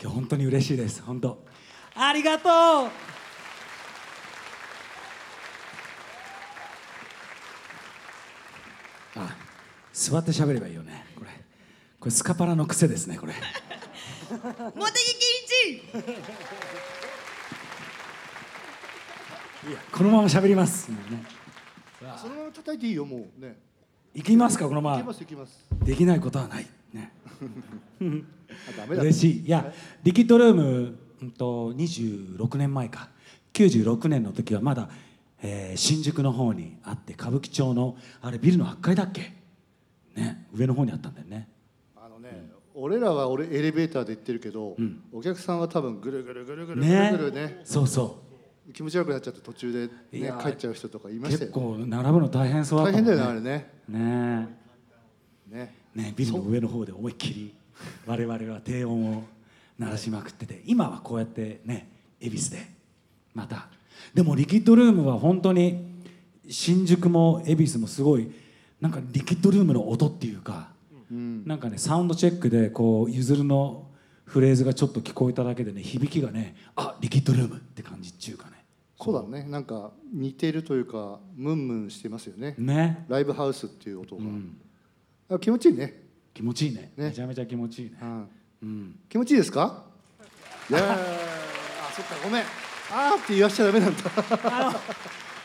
今日本当に嬉しいです本当。ありがとう。あ座って喋ればいいよね。これこれスカパラの癖ですねこれ。茂木健一いやこのまま喋ります、もうね、そのまま叩いていいよもう。ね。いきますかこのまいきまますいきます。できないことはないね。嬉しい。いやリキッドルーム、うん、と26年前か。96年の時はまだ、えー新宿の方にあって歌舞伎町のあれビルの8階だっけ？ね上の方にあったんだよね。あのね、俺らは俺エレベーターで行ってるけど、ん。お客さんは多分ぐるぐるぐるぐるぐねるぐるね。そうそ気持ち悪くなっちゃって途中で、ね帰っちゃう人とかいうましたよ結構並ぶの大変そうだったもん大変だよねあれね。ねねねビルの上の方で思いっきり我々は低音を鳴らしまくってて今はこうやってね恵比寿でまた。でもリキッドルームは本当に新宿も恵比寿もすごいなんかリキッドルームの音っていうか、うん。なんかねサウンドチェックでこうゆずるのフレーズがちょっと聞こえただけでね響きがねあリキッドルームって感じっちゅうかね。そうだね。なんか似てるというかムンムンしてますよね。ね、ライブハウスっていう音が、うん、あ気持ちいいね、気持ちいいね。ね。めちゃめちゃ気持ちいいね。うん、うん。気持ちいいですか？いやー。あそっかごめん。あーって言わしちゃダメなんだ。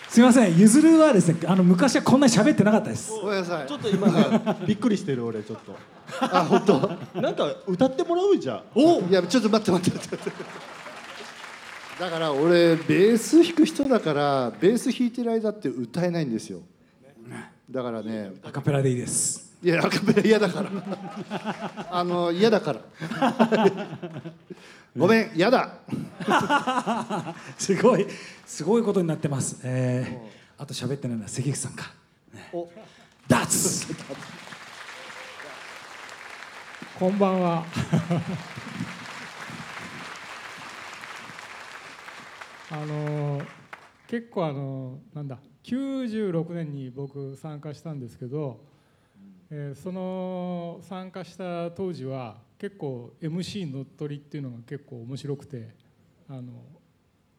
すいません。ゆずるはですねあの昔はこんなに喋ってなかったです。ごめんなさい。ちょっと今ねびっくりしてる俺ちょっと。あ本当？なんか歌ってもらうじゃん。おいやちょっと待って待って待って。だから俺ベース弾く人だからベース弾いてる間って歌えないんですよだからねアカペラでいいです。いやアカペラ嫌だから。あの嫌だから。ごめん嫌だ。すごいすごいことになってます。えー、あと喋ってないのは関口さんか。お。ダーツこんばんは。あの結構あのなんだ96年に僕参加したんですけど、えーその参加した当時は結構 MC 乗っ取りっていうのが結構面白くてあの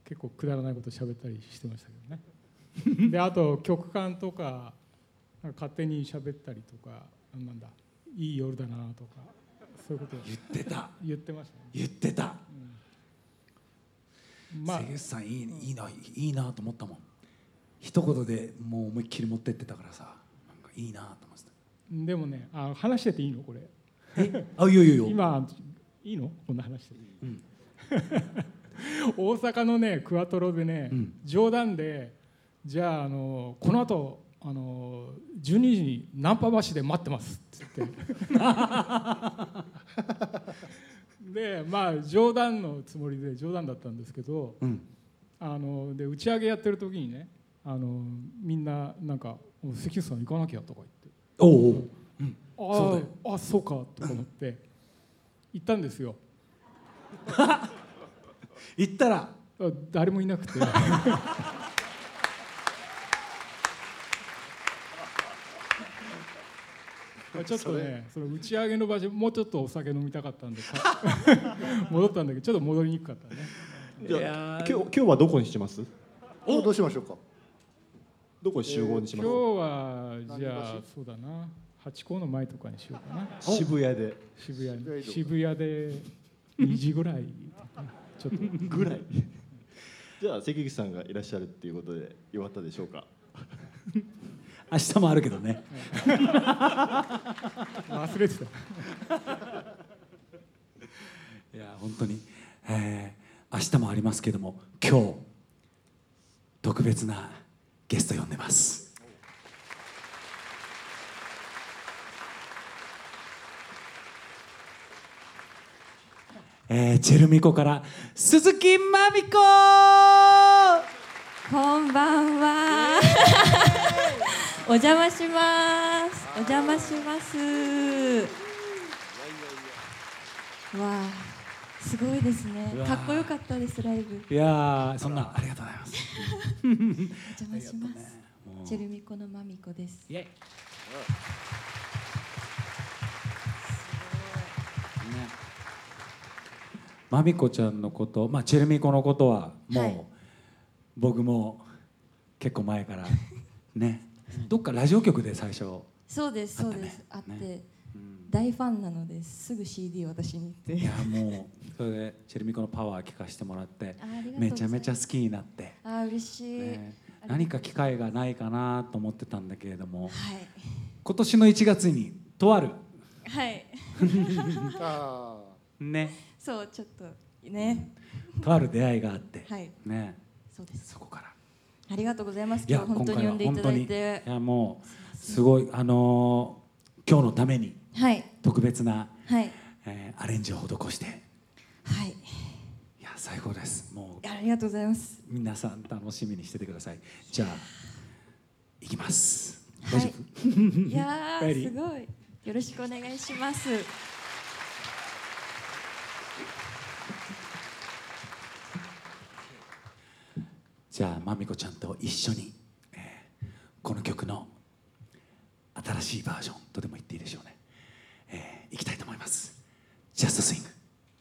結構くだらないこと喋ったりしてましたけどね。であと曲間とかなんか勝手に喋ったりとかなんだいい夜だなとかそういうことを言ってた。言ってましたね。言ってた、まあ関口さんいいいいないいなと思ったもん一言でもう思いっきり持ってってたからさ。なんかいいなと思ってでもねあ話してていいのこれ。たえ？あいいよいいよいいよ今いいの？こんな話して。て、うん。大阪のねクワトロでね、うん。冗談でじゃああのこの後あの12時にナンパ橋で待ってますって言って。でまあ冗談のつもりで冗談だったんですけどうん。あので打ち上げやってる時にねあのみんななんか「お関口さん行かなきゃ」とか言って。おうおう、うん、あそうだよ。ああそうかとか思って。行ったんですよ。言ったら。あ誰もいなくて。ま あちょっとねその打ち上げの場所もうちょっとお酒飲みたかったんでか 戻ったんだけどちょっと戻りにくかったね。じゃいや今日今日はどこにします？おどうしましょうか？どこに集合にし今ます、日はじゃあそうだな。八甲の前とかにしようかな。渋谷で。渋谷渋谷で。2時ぐらい。ちょっと。ぐらい。じゃあ関口さんがいらっしゃるっていうことでよかったでしょうか？明日もあるけどね。忘れてた。いや本当に、えー明日もありますけども今日特別なゲスト呼んでますえーチェルミコから鈴木まみここんばんは。お邪魔します。お邪魔します。わあ、すごいですね。かっこよかったですライブ。いやーそんな。ありがとうございます。お邪魔します。もうチェルミコのまみこです。イエまみこちゃんのこと、まあ、チェルミコのことはもう、はい。僕も結構前からね。どっかラジオ局で最初、そうですそうです。あって、ね大ファンなのですぐ CD を私に言って。いやもうそれでチェルミコのパワー聞かせてもらってめちゃめちゃ好きになって、あー嬉しい、何か機会がないかなと思ってたんだけれどもはい。今年の1月にとある。はい。あ ね。そうちょっとね。とある出会いがあって、はい。ね。そうです。そこから。ありがとうございます。いや今日本当に呼んでいただいて。いやもうすごいあのー今日のためにはい特別な、はい。えーアレンジを施して。はい。いや最高です。もう。ありがとうございます。皆さん楽しみにしててください。じゃあ行きます。大丈はい夫、いや すごい。よろしくお願いします。じゃあまみこちゃんと一緒に、